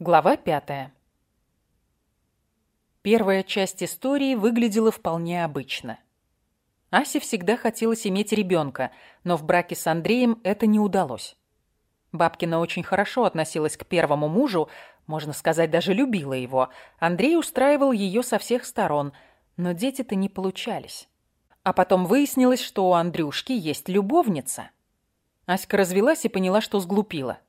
Глава пятая. Первая часть истории выглядела вполне обычно. Асе всегда хотелось иметь ребенка, но в браке с Андреем это не удалось. Бабкина очень хорошо относилась к первому мужу, можно сказать, даже любила его. Андрей устраивал ее со всех сторон, но дети-то не получались. А потом выяснилось, что у Андрюшки есть любовница. Аська развелась и поняла, что сглупила.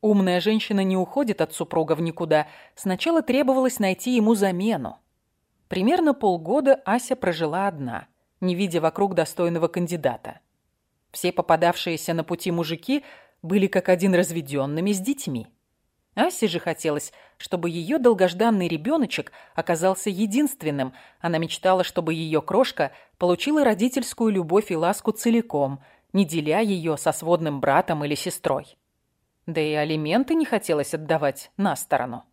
Умная женщина не уходит от супруга в никуда. Сначала требовалось найти ему замену. Примерно полгода Ася прожила одна, не видя вокруг достойного кандидата. Все попадавшиеся на пути мужики были как один разведенными с детьми. Асе же хотелось, чтобы ее долгожданный ребеночек оказался единственным. Она мечтала, чтобы ее крошка получила родительскую любовь и ласку целиком, не деля ее со сводным братом или сестрой. Да и алименты не хотелось отдавать на сторону.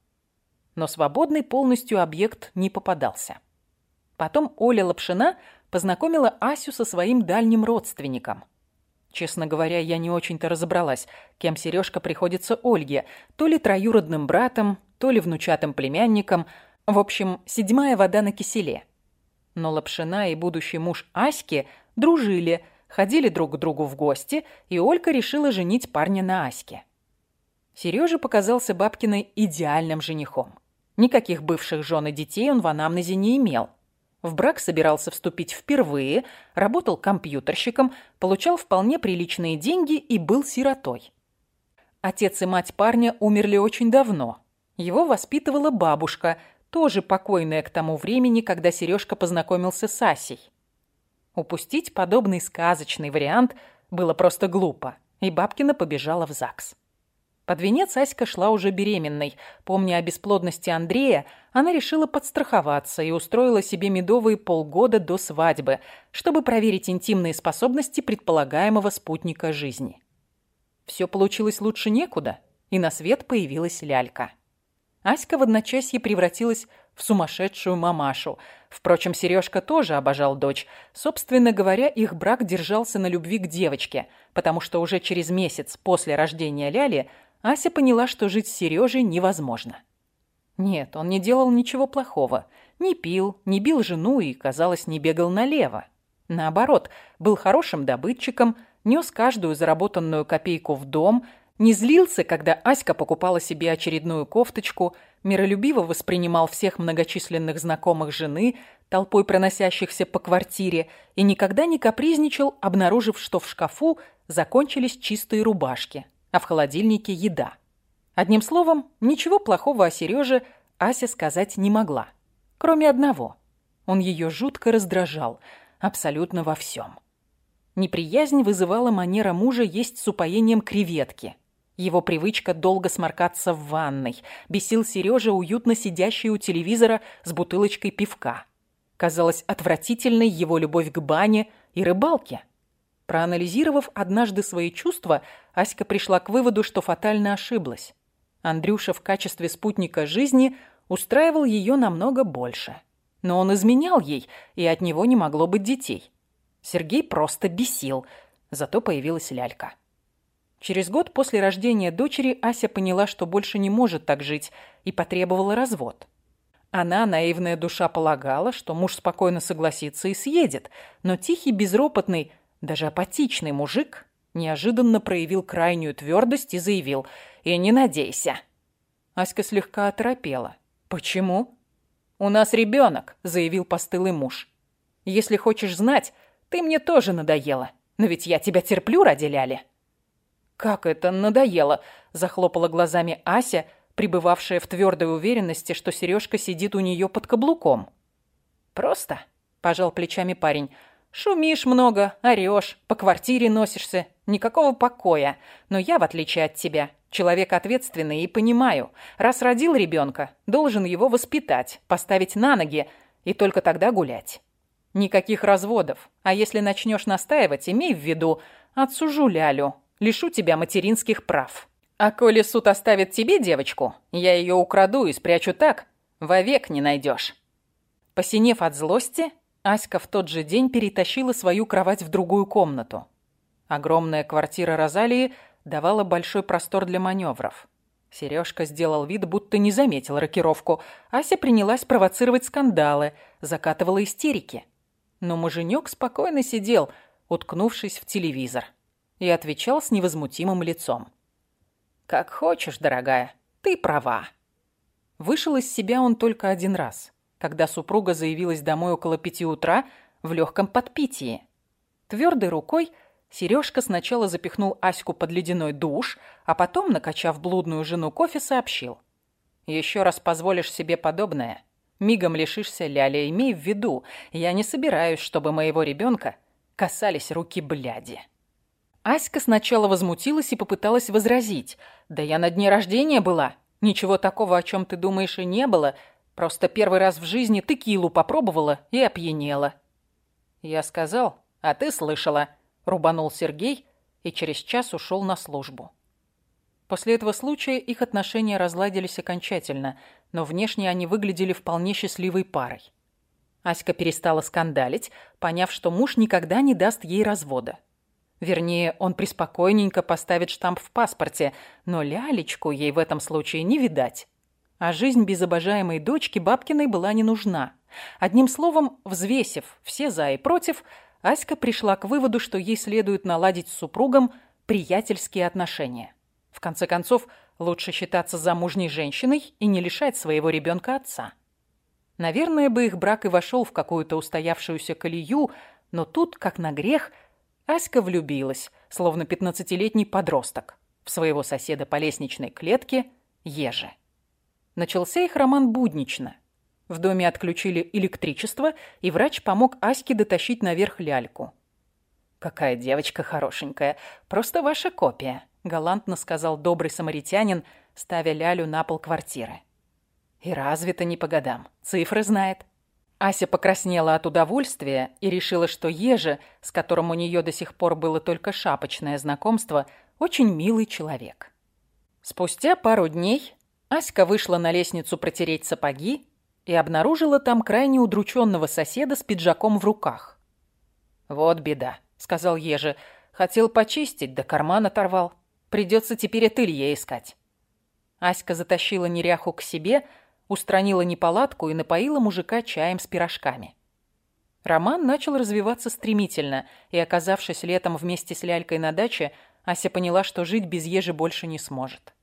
Но свободный полностью объект не попадался. Потом Оля Лапшина познакомила Асю со своим дальним родственником. Честно говоря, я не очень-то разобралась, кем Сережка приходится Ольге, то ли троюродным братом, то ли внучатым племянником. В общем, седьмая вода на киселе. Но Лапшина и будущий муж Аськи дружили, ходили друг к другу в гости, и Олька решила женить парня на Аське. Сережа показался Бабкиной идеальным женихом. Никаких бывших жен и детей он в анамнезе не имел. В брак собирался вступить впервые, работал компьютерщиком, получал вполне приличные деньги и был сиротой. Отец и мать парня умерли очень давно. Его воспитывала бабушка, тоже покойная к тому времени, когда Сережка познакомился с Асей. Упустить подобный сказочный вариант было просто глупо, и Бабкина побежала в ЗАГС. Под венец Аська шла уже беременной. Помня о бесплодности Андрея, она решила подстраховаться и устроила себе медовые полгода до свадьбы, чтобы проверить интимные способности предполагаемого спутника жизни. Все получилось лучше некуда, и на свет появилась лялька. Аська в одночасье превратилась в сумасшедшую мамашу. Впрочем, Сережка тоже обожал дочь. Собственно говоря, их брак держался на любви к девочке, потому что уже через месяц после рождения Ляли – Ася поняла, что жить с Сережей невозможно. Нет, он не делал ничего плохого. Не пил, не бил жену и, казалось, не бегал налево. Наоборот, был хорошим добытчиком, нес каждую заработанную копейку в дом, не злился, когда Аська покупала себе очередную кофточку, миролюбиво воспринимал всех многочисленных знакомых жены, толпой проносящихся по квартире, и никогда не капризничал, обнаружив, что в шкафу закончились чистые рубашки а в холодильнике еда. Одним словом, ничего плохого о Сереже Ася сказать не могла. Кроме одного. Он ее жутко раздражал. Абсолютно во всем. Неприязнь вызывала манера мужа есть с упоением креветки. Его привычка долго сморкаться в ванной. Бесил Сережа, уютно сидящий у телевизора с бутылочкой пивка. Казалось отвратительной его любовь к бане и рыбалке. Проанализировав однажды свои чувства, Аська пришла к выводу, что фатально ошиблась. Андрюша в качестве спутника жизни устраивал ее намного больше. Но он изменял ей, и от него не могло быть детей. Сергей просто бесил, зато появилась лялька. Через год после рождения дочери Ася поняла, что больше не может так жить, и потребовала развод. Она, наивная душа, полагала, что муж спокойно согласится и съедет, но тихий, безропотный – даже апатичный мужик неожиданно проявил крайнюю твердость и заявил «И не надейся». Аська слегка оторопела. «Почему?» «У нас ребенок», — заявил постылый муж. «Если хочешь знать, ты мне тоже надоела. Но ведь я тебя терплю ради Ляли». «Как это надоело?» – захлопала глазами Ася, пребывавшая в твердой уверенности, что Сережка сидит у нее под каблуком. «Просто», – пожал плечами парень, – Шумишь много, орешь, по квартире носишься. Никакого покоя. Но я, в отличие от тебя, человек ответственный и понимаю. Раз родил ребенка, должен его воспитать, поставить на ноги и только тогда гулять. Никаких разводов. А если начнешь настаивать, имей в виду, отсужу лялю, лишу тебя материнских прав. А коли суд оставит тебе девочку, я ее украду и спрячу так, вовек не найдешь. Посинев от злости, Аська в тот же день перетащила свою кровать в другую комнату. Огромная квартира Розалии давала большой простор для маневров. Сережка сделал вид, будто не заметил рокировку. Ася принялась провоцировать скандалы, закатывала истерики. Но муженек спокойно сидел, уткнувшись в телевизор, и отвечал с невозмутимым лицом. «Как хочешь, дорогая, ты права». Вышел из себя он только один раз, когда супруга заявилась домой около пяти утра в легком подпитии. Твердой рукой Сережка сначала запихнул Аську под ледяной душ, а потом, накачав блудную жену кофе, сообщил. «Еще раз позволишь себе подобное, мигом лишишься ляля. Имей в виду, я не собираюсь, чтобы моего ребенка касались руки бляди». Аська сначала возмутилась и попыталась возразить. «Да я на дне рождения была. Ничего такого, о чем ты думаешь, и не было. Просто первый раз в жизни текилу попробовала и опьянела». Я сказал, а ты слышала, рубанул Сергей и через час ушел на службу. После этого случая их отношения разладились окончательно, но внешне они выглядели вполне счастливой парой. Аська перестала скандалить, поняв, что муж никогда не даст ей развода. Вернее, он преспокойненько поставит штамп в паспорте, но лялечку ей в этом случае не видать. А жизнь без обожаемой дочки Бабкиной была не нужна. Одним словом, взвесив все за и против, Аська пришла к выводу, что ей следует наладить с супругом приятельские отношения. В конце концов, лучше считаться замужней женщиной и не лишать своего ребенка отца. Наверное, бы их брак и вошел в какую-то устоявшуюся колею, но тут, как на грех – Аська влюбилась, словно пятнадцатилетний подросток, в своего соседа по лестничной клетке Еже. Начался их роман буднично. В доме отключили электричество, и врач помог Аське дотащить наверх ляльку. «Какая девочка хорошенькая, просто ваша копия», — галантно сказал добрый самаритянин, ставя лялю на пол квартиры. «И разве-то не по годам, цифры знает». Ася покраснела от удовольствия и решила, что Еже, с которым у нее до сих пор было только шапочное знакомство, очень милый человек. Спустя пару дней Аська вышла на лестницу протереть сапоги и обнаружила там крайне удрученного соседа с пиджаком в руках. «Вот беда», — сказал Еже. «Хотел почистить, да карман оторвал. Придется теперь ателье искать». Аська затащила неряху к себе, — устранила неполадку и напоила мужика чаем с пирожками. Роман начал развиваться стремительно, и, оказавшись летом вместе с Лялькой на даче, Ася поняла, что жить без Ежи больше не сможет.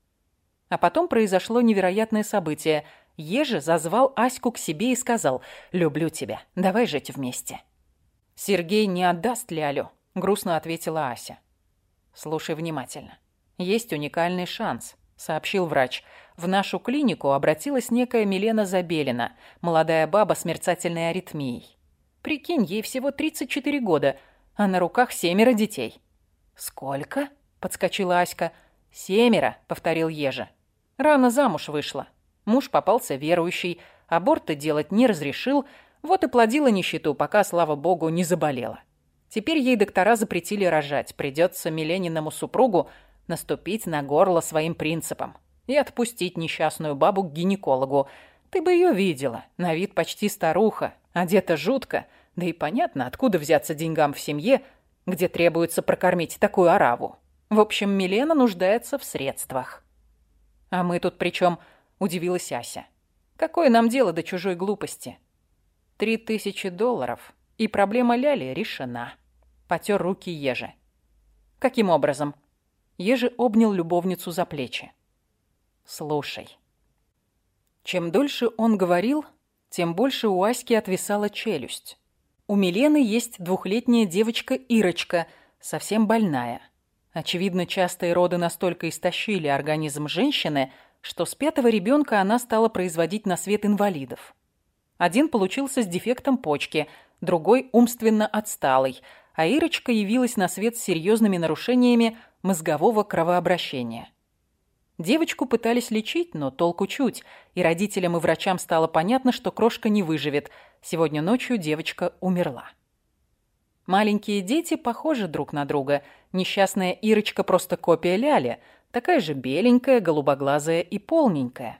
А потом произошло невероятное событие. Ежи зазвал Аську к себе и сказал «Люблю тебя, давай жить вместе». «Сергей не отдаст Лялю», — грустно ответила Ася. «Слушай внимательно. Есть уникальный шанс», — сообщил врач. В нашу клинику обратилась некая Милена Забелина, молодая баба с мерцательной аритмией. Прикинь, ей всего 34 года, а на руках семеро детей. «Сколько?» – подскочила Аська. «Семеро», – повторил Ежа. Рано замуж вышла. Муж попался верующий, аборты делать не разрешил, вот и плодила нищету, пока, слава богу, не заболела. Теперь ей доктора запретили рожать, придется Милениному супругу наступить на горло своим принципам и отпустить несчастную бабу к гинекологу. Ты бы ее видела, на вид почти старуха, одета жутко, да и понятно, откуда взяться деньгам в семье, где требуется прокормить такую ораву. В общем, Милена нуждается в средствах. А мы тут при чем? Удивилась Ася. Какое нам дело до чужой глупости? Три тысячи долларов, и проблема Ляли решена. Потер руки Ежи. Каким образом? Ежи обнял любовницу за плечи. Слушай. Чем дольше он говорил, тем больше у Аськи отвисала челюсть. У Милены есть двухлетняя девочка Ирочка, совсем больная. Очевидно, частые роды настолько истощили организм женщины, что с пятого ребенка она стала производить на свет инвалидов. Один получился с дефектом почки, другой умственно отсталый, а Ирочка явилась на свет с серьезными нарушениями мозгового кровообращения. Девочку пытались лечить, но толку чуть, и родителям и врачам стало понятно, что крошка не выживет. Сегодня ночью девочка умерла. Маленькие дети похожи друг на друга. Несчастная Ирочка просто копия Ляли, такая же беленькая, голубоглазая и полненькая.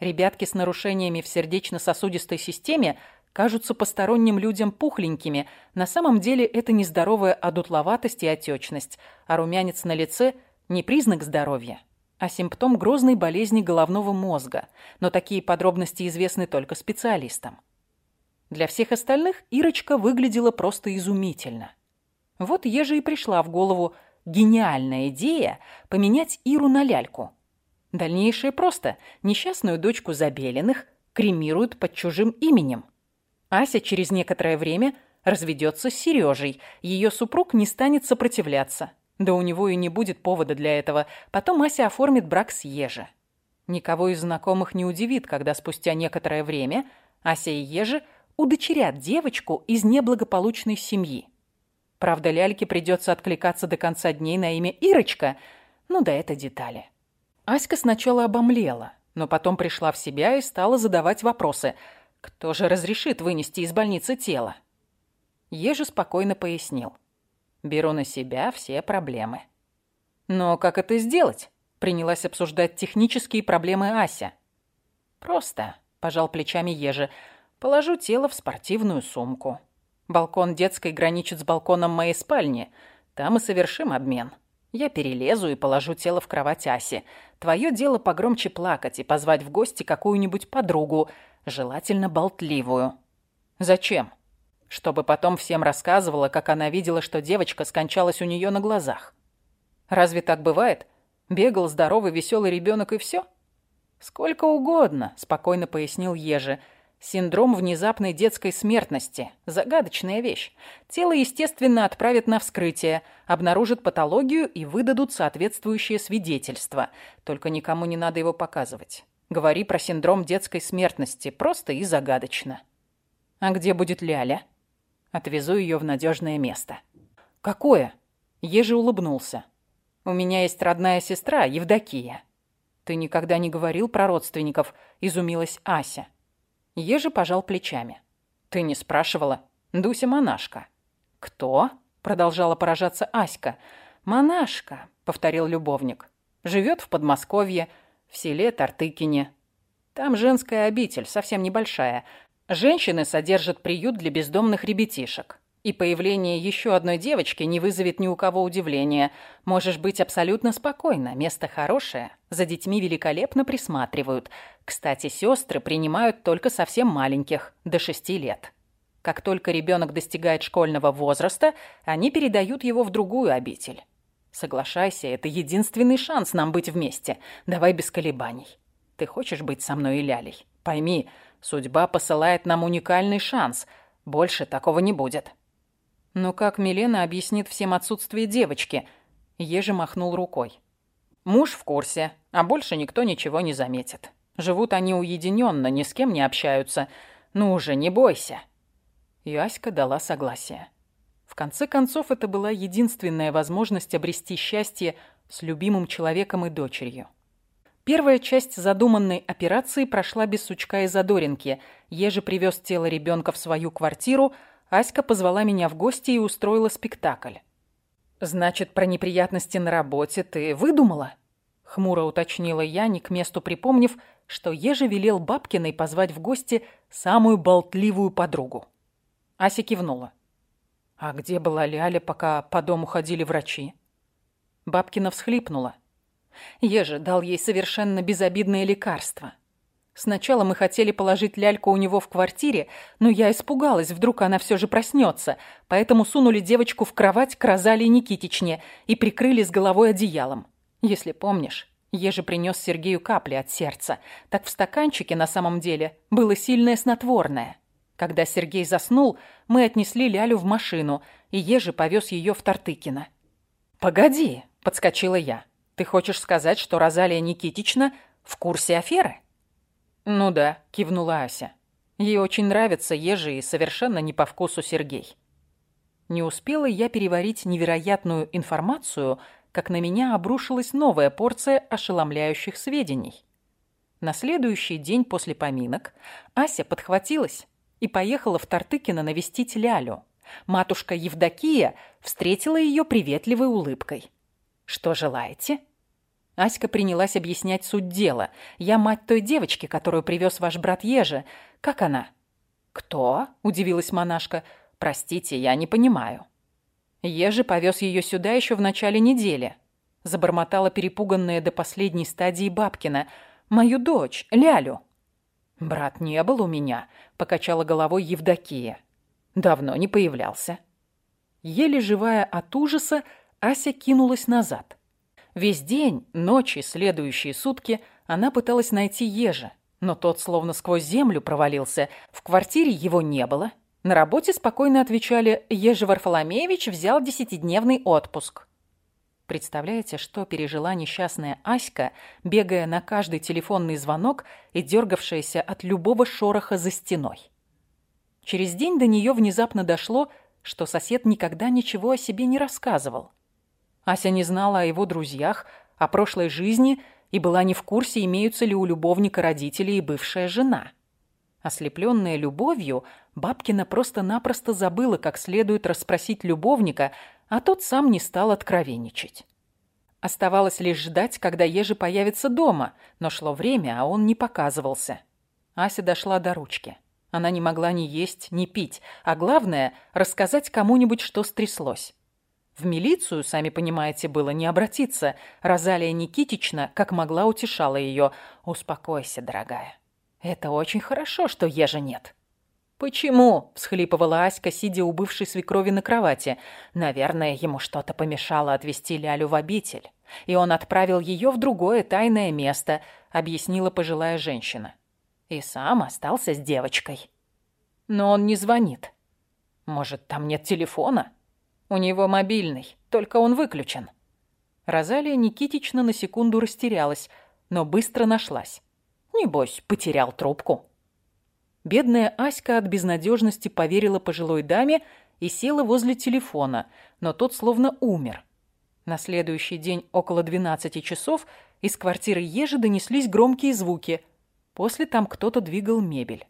Ребятки с нарушениями в сердечно-сосудистой системе кажутся посторонним людям пухленькими. На самом деле это нездоровая одутловатость и отечность, а румянец на лице – не признак здоровья. а симптом грозной болезни головного мозга, но такие подробности известны только специалистам. Для всех остальных Ирочка выглядела просто изумительно. Вот еже и пришла в голову гениальная идея поменять Иру на ляльку. Дальнейшее просто. Несчастную дочку Забелиных кремируют под чужим именем. Ася через некоторое время разведется с Сережей. Ее супруг не станет сопротивляться. Да у него и не будет повода для этого. Потом Ася оформит брак с Еже. Никого из знакомых не удивит, когда спустя некоторое время Ася и Ежи удочерят девочку из неблагополучной семьи. Правда, ляльке придется откликаться до конца дней на имя Ирочка. Ну да это детали. Аська сначала обомлела, но потом пришла в себя и стала задавать вопросы. Кто же разрешит вынести из больницы тело? Ежи спокойно пояснил. Беру на себя все проблемы. Но как это сделать? Принялась обсуждать технические проблемы Ася. Просто, пожал плечами Ежи, положу тело в спортивную сумку. Балкон детской граничит с балконом моей спальни. Там и совершим обмен. Я перелезу и положу тело в кровать Аси. Твое дело погромче плакать и позвать в гости какую-нибудь подругу, желательно болтливую. Зачем? Чтобы потом всем рассказывала, как она видела, что девочка скончалась у нее на глазах. Разве так бывает? Бегал здоровый, веселый ребенок и все? Сколько угодно, спокойно пояснил Ежи. Синдром внезапной детской смертности. Загадочная вещь. Тело, естественно, отправят на вскрытие, обнаружат патологию и выдадут соответствующее свидетельство. Только никому не надо его показывать. Говори про синдром детской смертности. Просто и загадочно. А где будет Ляля? Отвезу ее в надежное место. Какое? Ежи улыбнулся. У меня есть родная сестра, Евдокия. Ты никогда не говорил про родственников, изумилась Ася. Ежи пожал плечами. «Ты не спрашивала? Дуся монашка». «Кто?» – продолжала поражаться Аська. «Монашка», – повторил любовник. «Живет в Подмосковье, в селе Тартыкине. Там женская обитель, совсем небольшая. Женщины содержат приют для бездомных ребятишек. И появление еще одной девочки не вызовет ни у кого удивления. Можешь быть абсолютно спокойна. Место хорошее. За детьми великолепно присматривают. Кстати, сестры принимают только совсем маленьких, до шести лет. Как только ребенок достигает школьного возраста, они передают его в другую обитель. Соглашайся, это единственный шанс нам быть вместе. Давай без колебаний. Ты хочешь быть со мной и Лялей? Пойми, судьба посылает нам уникальный шанс. Больше такого не будет. Но как Милена объяснит всем отсутствие девочки? Ежи махнул рукой. Муж в курсе, а больше никто ничего не заметит. Живут они уединенно, ни с кем не общаются. Ну уже, не бойся. И Аська дала согласие. В конце концов, это была единственная возможность обрести счастье с любимым человеком и дочерью. Первая часть задуманной операции прошла без сучка и задоринки. Ежи привез тело ребенка в свою квартиру, Аська позвала меня в гости и устроила спектакль. «Значит, про неприятности на работе ты выдумала?» Хмуро уточнила я, не к месту припомнив, что Ежи велел Бабкиной позвать в гости самую болтливую подругу. Ася кивнула. «А где была Ляля, пока по дому ходили врачи?» Бабкина всхлипнула. Ежи дал ей совершенно безобидное лекарство – Сначала мы хотели положить ляльку у него в квартире, но я испугалась, вдруг она все же проснется, поэтому сунули девочку в кровать к Розалии Никитичне и прикрыли с головой одеялом. Если помнишь, Ежи принес Сергею капли от сердца. Так в стаканчике на самом деле было сильное снотворное. Когда Сергей заснул, мы отнесли Лялю в машину, и Ежи повез ее в Тартыкино. «Погоди», — подскочила я. «Ты хочешь сказать, что Розалия Никитична в курсе аферы?» «Ну да», – кивнула Ася. Ей очень нравится Ежи и совершенно не по вкусу Сергей. Не успела я переварить невероятную информацию, как на меня обрушилась новая порция ошеломляющих сведений. На следующий день после поминок Ася подхватилась и поехала в Тартыкино навестить Лялю. Матушка Евдокия встретила ее приветливой улыбкой. «Что желаете?» Аська принялась объяснять суть дела. «Я мать той девочки, которую привез ваш брат Ежи. Как она?» «Кто?» – удивилась монашка. «Простите, я не понимаю». Ежи повез ее сюда еще в начале недели. Забормотала перепуганная до последней стадии Бабкина. «Мою дочь, Лялю». «Брат не был у меня», — покачала головой Евдокия. «Давно не появлялся». Еле живая от ужаса, Ася кинулась назад. Весь день, ночи, следующие сутки она пыталась найти Ежа, но тот словно сквозь землю провалился. В квартире его не было. На работе спокойно отвечали «Ежи Варфоломеевич взял десятидневный отпуск». Представляете, что пережила несчастная Аська, бегая на каждый телефонный звонок и дергавшаяся от любого шороха за стеной? Через день до нее внезапно дошло, что сосед никогда ничего о себе не рассказывал. Ася не знала о его друзьях, о прошлой жизни и была не в курсе, имеются ли у любовника родители и бывшая жена. Ослепленная любовью, Бабкина просто-напросто забыла, как следует расспросить любовника, а тот сам не стал откровенничать. Оставалось лишь ждать, когда Ежи появится дома, но шло время, а он не показывался. Ася дошла до ручки. Она не могла ни есть, ни пить, а главное – рассказать кому-нибудь, что стряслось. В милицию, сами понимаете, было не обратиться. Розалия Никитична, как могла, утешала ее. «Успокойся, дорогая. Это очень хорошо, что ежа нет». «Почему?» – всхлипывала Аська, сидя у бывшей свекрови на кровати. «Наверное, ему что-то помешало отвезти Лялю в обитель. И он отправил ее в другое тайное место», – объяснила пожилая женщина. «И сам остался с девочкой». «Но он не звонит. Может, там нет телефона?» У него мобильный, только он выключен». Розалия Никитична на секунду растерялась, но быстро нашлась. Небось, потерял трубку. Бедная Аська от безнадежности поверила пожилой даме и села возле телефона, но тот словно умер. На следующий день около 12 часов из квартиры Ежи донеслись громкие звуки. После там кто-то двигал мебель.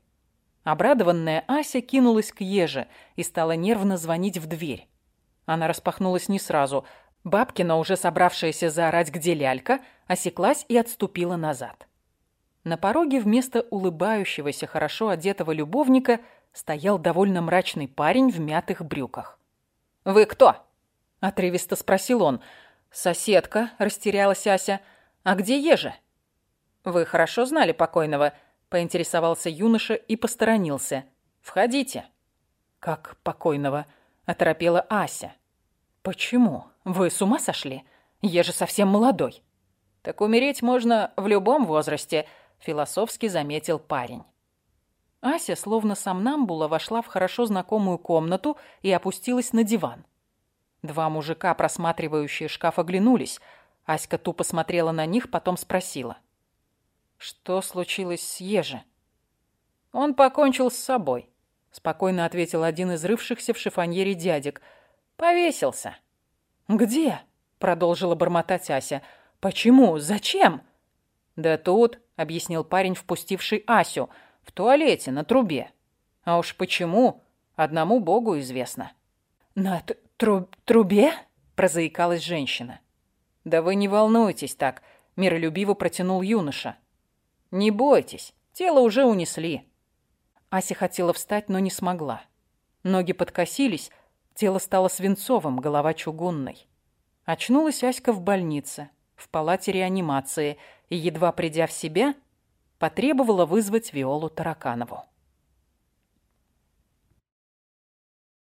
Обрадованная Ася кинулась к Еже и стала нервно звонить в дверь. Она распахнулась не сразу. Бабкина, уже собравшаяся заорать где лялька, осеклась и отступила назад. На пороге вместо улыбающегося, хорошо одетого любовника стоял довольно мрачный парень в мятых брюках. «Вы кто?» – отрывисто спросил он. «Соседка», – растерялась Ася. «А где Ежа?» «Вы хорошо знали покойного?» – поинтересовался юноша и посторонился. «Входите». «Как покойного?» – оторопела Ася. «Почему? Вы с ума сошли? Я же совсем молодой». «Так умереть можно в любом возрасте», – философски заметил парень. Ася, словно сомнамбула, вошла в хорошо знакомую комнату и опустилась на диван. Два мужика, просматривающие шкаф, оглянулись. Аська тупо смотрела на них, потом спросила. «Что случилось с Еже?» «Он покончил с собой», спокойно ответил один из рывшихся в шифоньере дядек. Повесился. Где? продолжила бормотать Ася. Почему? Зачем? Да тут, объяснил парень, впустивший Асю, в туалете на трубе. А уж почему, одному богу известно. На тру трубе? прозаикалась женщина. Да вы не волнуйтесь так, миролюбиво протянул юноша. Не бойтесь, тело уже унесли. Ася хотела встать, но не смогла. Ноги подкосились, тело стало свинцовым, голова чугунной. Очнулась Аська в больнице, в палате реанимации, и, едва придя в себя, потребовала вызвать Виолу Тараканову.